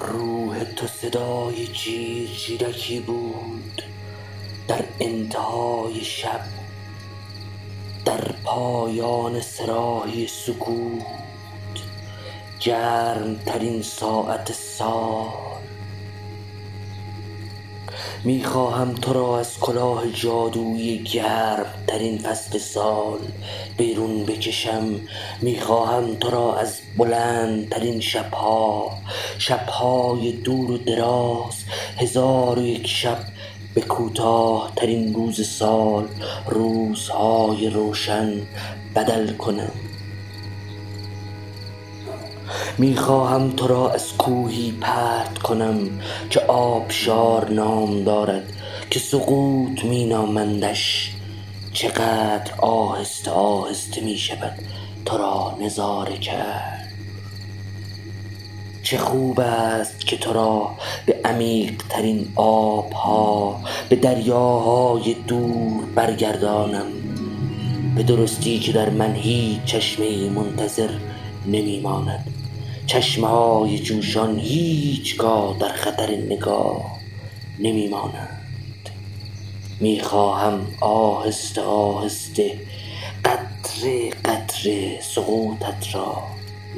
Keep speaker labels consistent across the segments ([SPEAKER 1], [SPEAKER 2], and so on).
[SPEAKER 1] روح تو صدای جیرجیرکی بود. در انتهای شب در پایان صراحی سکوت گرمترین ساعت سال. می خواهم تو را از کلاه جادویی گرم ترین فصل سال بیرون بکشم. می خواهم تو را از بلندترین شبها شبهای دور و دراز هزار و یک شب به کوتاه ترین روز سال روزهای روشن بدل کنم. می خواهم تو را از کوهی پرت کنم که آبشار نام دارد که سقوط می نامندش. چقدر آهسته آهسته می شود تو را نظاره کرد. چه خوب است که تو را به عمیق ترین آبها به دریاهای دور برگردانم. به درستی که در من هیچ چشمه منتظر نمی ماند چشمه های جوشان هیچگاه در خطر نگاه نمی مانند می خواهم آهسته آهسته قطره قطره سقوطت را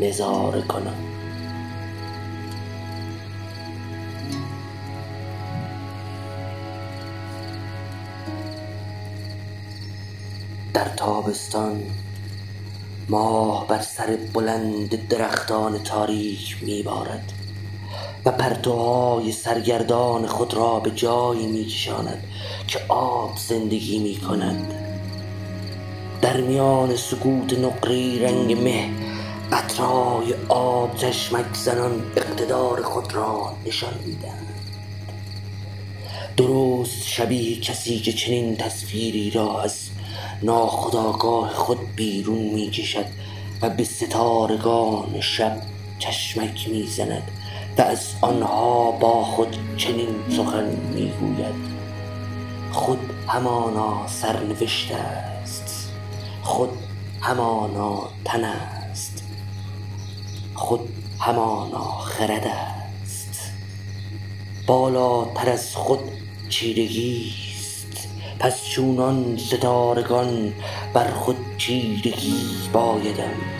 [SPEAKER 1] نظاره کنم. در تابستان ماه بر سر بلند درختان تاریک می بارد و پرتوهای سرگردان خود را به جایی می کشاند که آب زندگی می کند در میان سکوت نقره رنگ مه قطرهای آب چشمک زنان اقتدار خود را نشان می دهند درست شبیه کسی که چنین تصویری را از ناخودآگاه خود بیرون می کشد و به ستارگان شب چشمک می زند و از آنها با خود چنین سخن می گوید خود همانا سرنوشت است. خود همانا تن است. خود همانا خرد است. بالاتر از خود چیرگی پس چونان ستارگان بر خود چیرگی بایدم